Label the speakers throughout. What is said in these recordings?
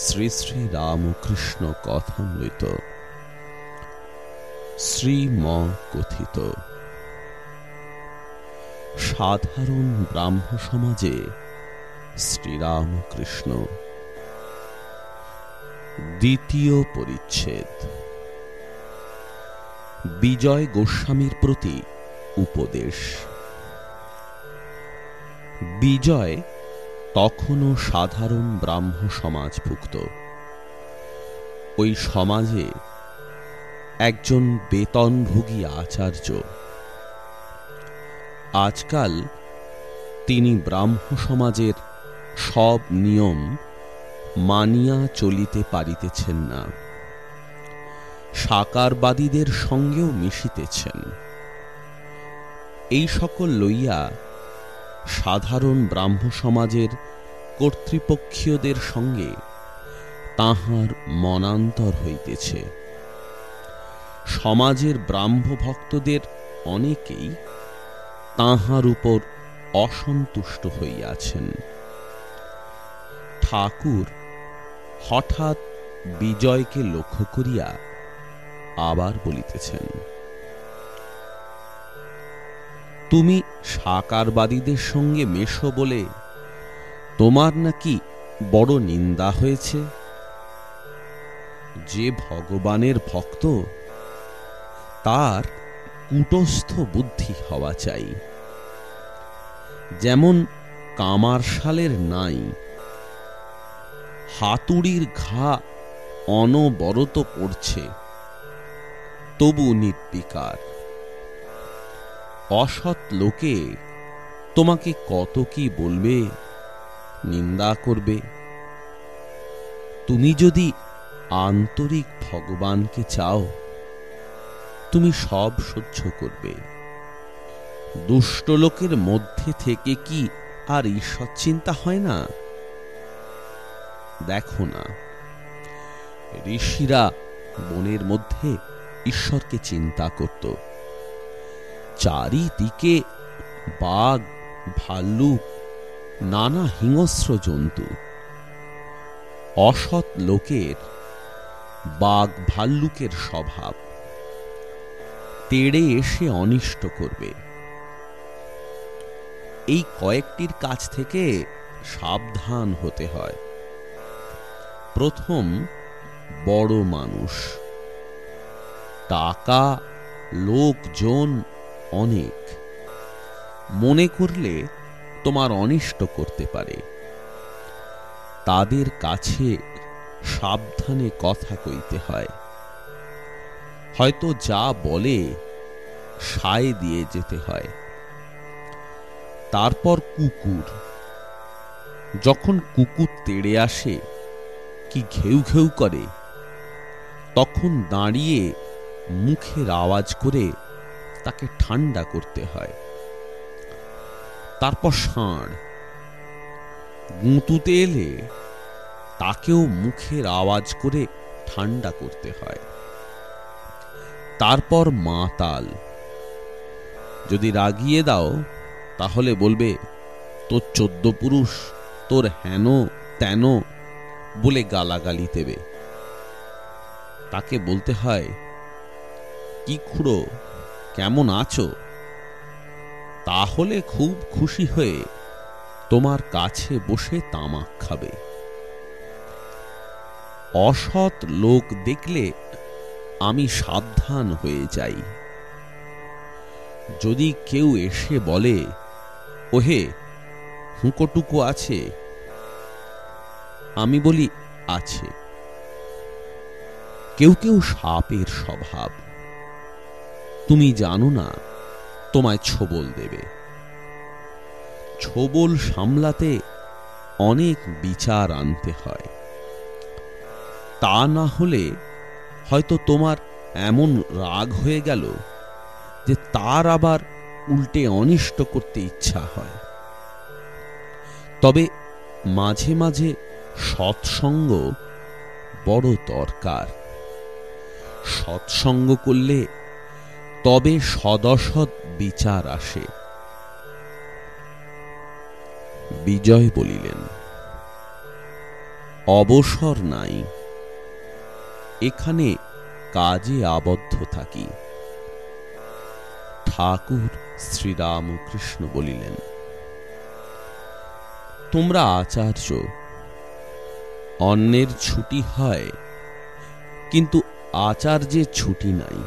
Speaker 1: শ্রী শ্রী রামকৃষ্ণ কথামৃত। শ্রীম কথিত সাধারণ ব্রাহ্ম সমাজে শ্রীরামকৃষ্ণ। দ্বিতীয় পরিচ্ছেদ। বিজয় গোস্বামীর প্রতি উপদেশ। বিজয় তখনও সাধারণ ব্রাহ্ম সমাজভুক্ত। ওই সমাজে একজন বেতনভোগী আচার্য। আজকাল তিনি ব্রাহ্ম সমাজের সব নিয়ম মানিয়া চলিতে পারিতেছেন না। সাকারবাদীদের সঙ্গেও মিশিতেছেন। এই সকল লইয়া সাধারণ ব্রাহ্ম সমাজের কর্তৃপক্ষীয়দের সঙ্গে তাহার মনান্তর হইতেছে। সমাজের ব্রাহ্ম ভক্তদের অনেকেই তাহার উপর অসন্তুষ্ট হইয়াছেন। ঠাকুর হঠাৎ বিজয়কে লক্ষ্য করিয়া আবার বলিতেছেন তুমি সাকারবাদীদের সঙ্গে মেশো বলে তোমার নাকি বড় নিন্দা হয়েছে? যে ভগবানের ভক্ত, তার কুটস্থ বুদ্ধি হওয়া চাই। যেমন কামারশালের নাই, হাতুড়ির ঘা অনবরত পড়ছে তবু নির্বিকার। অসৎ লোকে তোমাকে কত কি বলবে, নিন্দা করবে। তুমি যদি আন্তরিক ভগবানকে চাও, তুমি সব সহ্য করবে। দুষ্ট লোকের মধ্যে থেকে কি আর ঈশ্বর চিন্তা হয় না? দেখো না, ঋষিরা বনের মধ্যে ঈশ্বরকে চিন্তা করত। চারিদিকে বাঘ, ভাল্লুক, নানা হিংস্র জন্তু। অসৎ লোকের, বাঘ, ভাল্লুকের স্বভাব। তেড়ে এসে অনিষ্ট করবে। এই কয়েকটির কাছ থেকে সাবধান হতে হয়। প্রথম, বড় মানুষ। টাকা, লোকজন অনেক। মনে করলে তোমার অনিষ্ট করতে পারে। তাদের কাছে সাবধানে কথা কইতে হয়। হয়তো যা বলে সায় দিয়ে যেতে হয়। তারপর কুকুর। যখন কুকুর তেড়ে আসে, কি ঘেউ ঘেউ করে, তখন দাঁড়িয়ে মুখের আওয়াজ করে তাকে ঠান্ডা করতে হয়। তারপর ষাঁড়। গুঁতুতে এলে তাকেও মুখের আওয়াজ করে ঠান্ডা করতে হয়। তারপর মাতাল। যদি রাগিয়ে দাও, তাহলে বলবে, তোর চোদ্দ পুরুষ, তোর হেন তেন বলে গালাগালি দেবে। তাকে বলতে হয়, কি খুড়ো কেমন আছো? তাহলে খুব খুশি হয়ে তোমার কাছে বসে তামাক খাবে। অসৎ লোক দেখলে আমি সাবধান হয়ে যাই। যদি কেউ এসে বলে, ওহে, হুঁকোটুকু আছে? আমি বলি, আছে। কেউ কেউ সাপের স্বভাব। তুমি জানো না, তোমায় ছোবল দেবে। ছোবল সামলাতে অনেক বিচার আনতে হয়। তা না হলে হয়তো তোমার এমন রাগ হয়ে গেল যে তার আবার উল্টে অনিষ্ট করতে ইচ্ছা হয়। তবে মাঝে মাঝে সৎসঙ্গ বড় দরকার। সৎসঙ্গ করলে তবে সদসৎ বিচার আসে। বিজয় বলিলেন, অবসর নাই। এখানে কাজে আবদ্ধ থাকি। ঠাকুর শ্রীরামকৃষ্ণ বলিলেন, তোমরা আচার্য, অন্যের ছুটি হয়, কিন্তু আচার্যের ছুটি নাই।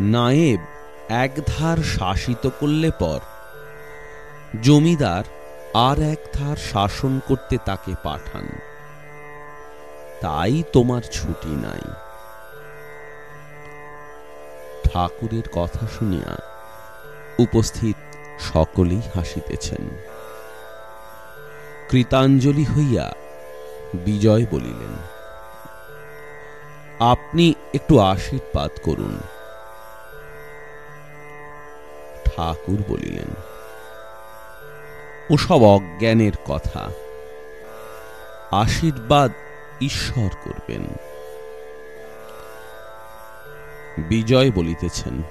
Speaker 1: নায়েব এক ধার শাসিত করলে পর, জমিদার আর এক ধার শাসন করতে তাকে পাঠান। তাই তোমার ছুটি নাই। ঠাকুরের কথা শুনিয়া উপস্থিত সকলেই হাসিতেছেন। কৃতাঞ্জলি হইয়া বিজয় বলিলেন, আপনি একটু আশীর্বাদ করুন। ঠাকুর বলিলেন, ওসব অজ্ঞানের কথা। আশীর্বাদ ঈশ্বর করবেন। বিজয় বলিতেছেন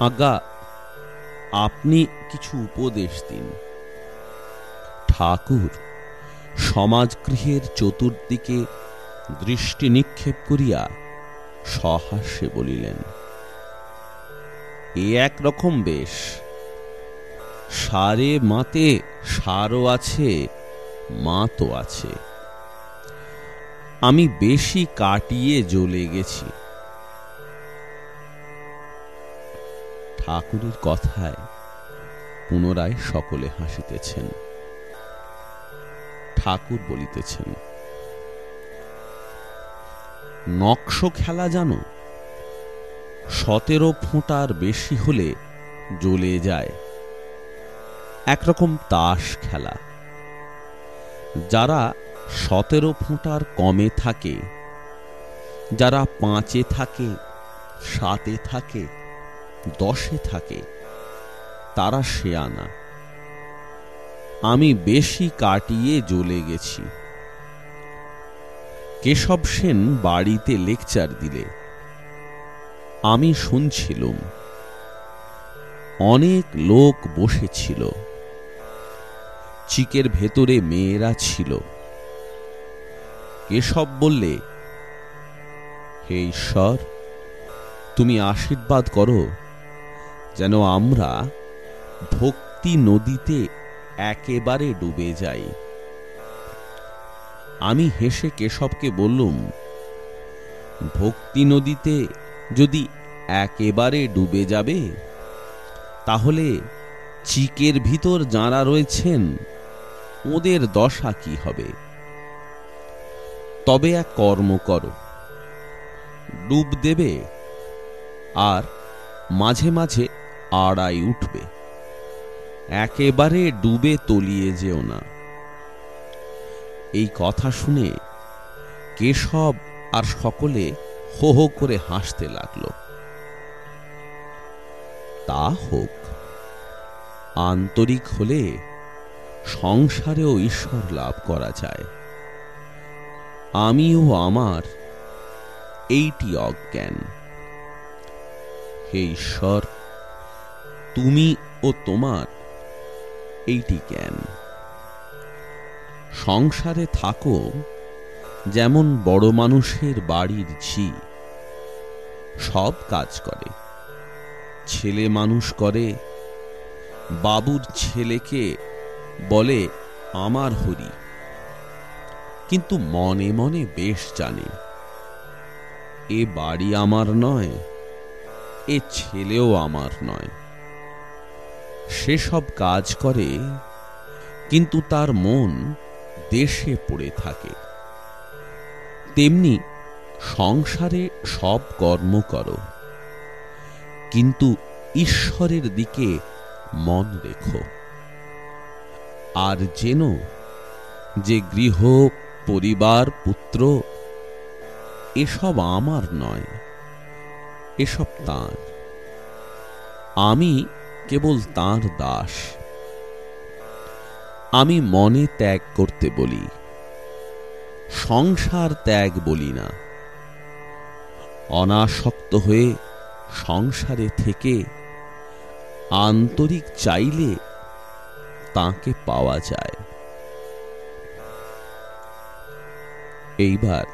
Speaker 1: আজ্ঞা আপনি কিছু উপদেশ দিন। ঠাকুর, সমাজগৃহের চতুর্দিকে দৃষ্টি নিক্ষেপ করিয়া সহাস্যে বলিলেন এ একরকম বেশ। সারে মাতে সারও আছে, মাতও আছে। আমি বেশি কাটিয়ে জ্বলে গেছি। ঠাকুরের কথায় পুনরায় সকলে হাসিতেছেন। ঠাকুর বলিতেছেন, নকশ খেলা জানো? সতেরো ফোঁটার বেশি হলে জ্বলে যায়। একরকম তাস খেলা। যারা সতেরো ফোঁটার কমে থাকে, যারা পাঁচে থাকে, সাতে থাকে, দশে থাকে, তারা শেয়ানা আমি বেশি কাটিয়ে জ্বলে গেছি। কেশব সেন বাড়িতে লেকচার দিলে আমি শুনছিলুম। অনেক লোক বসেছিল। চিকের ভেতরে মেয়েরা ছিল। কেশব বললে, হে ঈশ্বর, তুমি আশীর্বাদ করো, যেন আমরা ভক্তি নদীতে একেবারে ডুবে যাই। আমি হেসে কেশবকে বললুম, ভক্তি নদীতে যদি একেবারে ডুবে যাবে। তাহলে চিকের ভিতর যাঁরা রয়েছেন, ওদের দশা কি হবে? তবে এক কর্ম করো। ডুব দেবে আর মাঝে মাঝে আড়াই উঠবে। একেবারে ডুবে তলিয়ে যেও না। এই কথা শুনে কেশব আর সকলে হো হো করে হাসতে লাগল। তা হোক। আন্তরিক হলে সংসারেও ঈশ্বর লাভ করা যায়। আমিও আমার এইটি অজ্ঞান। হে ঈশ্বর, তুমি ও তোমার এইটি জ্ঞান। সংসারে থাকো যেমন বড় মানুষের বাড়ির ঝি, সব কাজ করে। ছেলে মানুষ করে, বাবুর ছেলেকে বলে, আমার হরি। কিন্তু মনে মনে বেশ জানে, এ বাড়ি আমার নয়, এ ছেলেও আমার নয়। সেসব কাজ করে, কিন্তু তার মন দেশে পড়ে থাকে। তেমনি সংসারে সব কর্ম করো। কিন্তু ঈশ্বরের দিকে মন রেখো। আর যেন যে গৃহ, পরিবার, পুত্র, এসব আমার নয়, এসব তাঁর। আমি কেবল তাঁর দাস। আমি মনে ত্যাগ করতে বলি, সংসার ত্যাগ বলি না। অনাসক্ত হয়ে সংসারে থেকে আন্তরিক চাইলে তাকে পাওয়া যায়। এইবার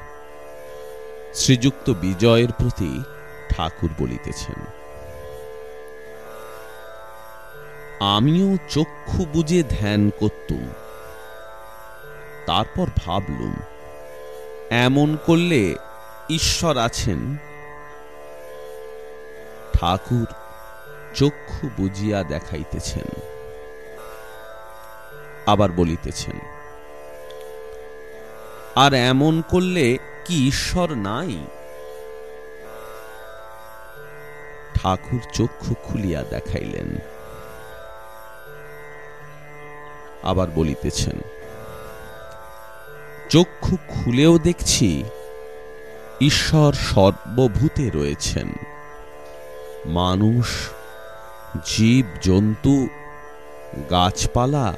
Speaker 1: শ্রীযুক্ত বিজয়ের প্রতি ঠাকুর বলিতেছেন, আমিও চক্ষু বুঝে ধ্যান করতুম, তারপর ভাবলুম, এমন করলে ঈশ্বর আছেন ঠাকুর চক্ষু বুঝিয়া দেখাইতেছেন। আবার বলিতেছেন, আর এমন করলে কি ঈশ্বর নাই? ঠাকুর চক্ষু খুলিয়া দেখাইলেন। আবার বলিতেছেন, চক্ষু খুলেও দেখছি ঈশ্বর সর্বভূতে রয়েছেন। মানুষ, জীব, জন্তু, গাছপালা,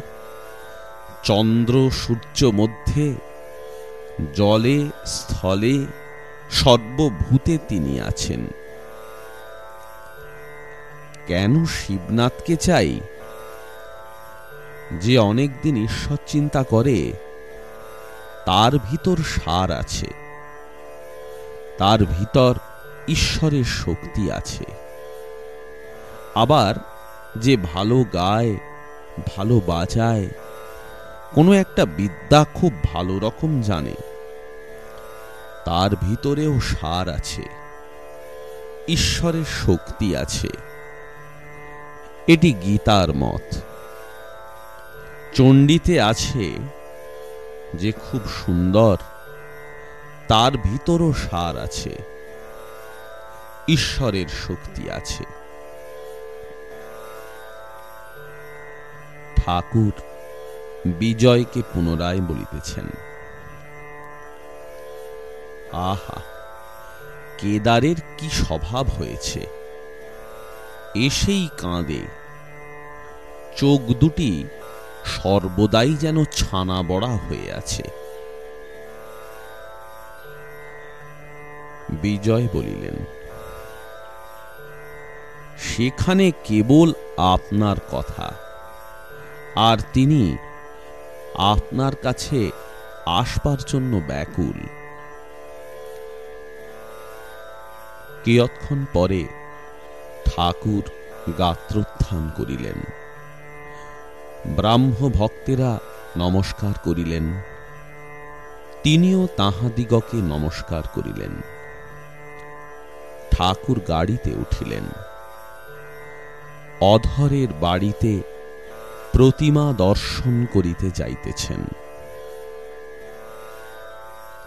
Speaker 1: চন্দ্র, সূর্য মধ্যে, জলে, স্থলে, সর্বভূতে তিনি আছেন। কেন শিবনাথকে চাই? যে অনেকদিন ঈশ্বর চিন্তা করে, তার ভিতর সার আছে। তার ভিতর ঈশ্বরের শক্তি আছে। আবার যে ভালো গায়, ভালো বাজায়, কোনো একটা বিদ্যা খুব ভালো রকম জানে। তার ভিতরেও সার আছে, ঈশ্বরের শক্তি আছে। এটি গীতার মত। চণ্ডীতে আছে যে খুব সুন্দর, তার ভিতরও সার আছে, ঈশ্বরের শক্তি আছে। ঠাকুর বিজয়কে পুনরায় বলিতেছেন। আহা, কেদারের কি স্বভাব হয়েছে? এসেই কাঁদে। চোখ দুটি সর্বদাই যেন ছানা বড়া হয়ে আছে। বিজয় বলিলেন, সেখানে কেবল আপনার কথা। আর তিনি আপনার কাছে আসবার জন্য ব্যাকুল। কিয়ৎক্ষণ পরে ঠাকুর গাত্রোত্থান করিলেন। ব্রাহ্ম ভক্তেরা নমস্কার করিলেন। তিনিও তাহাদিগকে নমস্কার করিলেন। ঠাকুর গাড়িতে উঠিলেন। অধরের বাড়িতে প্রতিমা দর্শন করিতে যাইতেছেন।